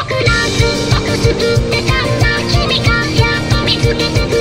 僕のずっと映ってたんだ。君がやっと見つけてく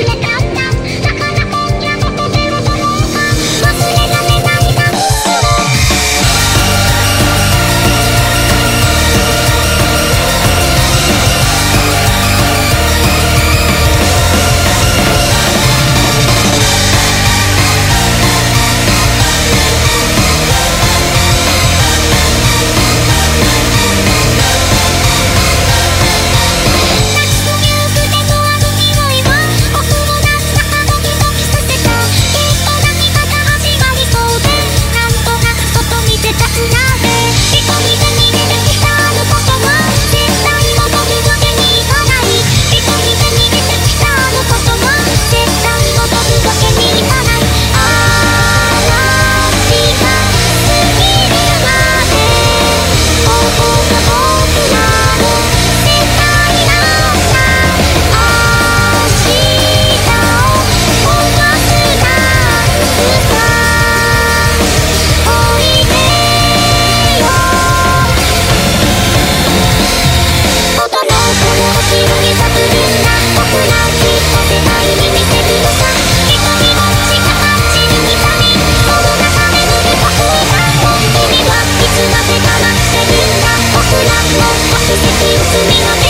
すみまみの手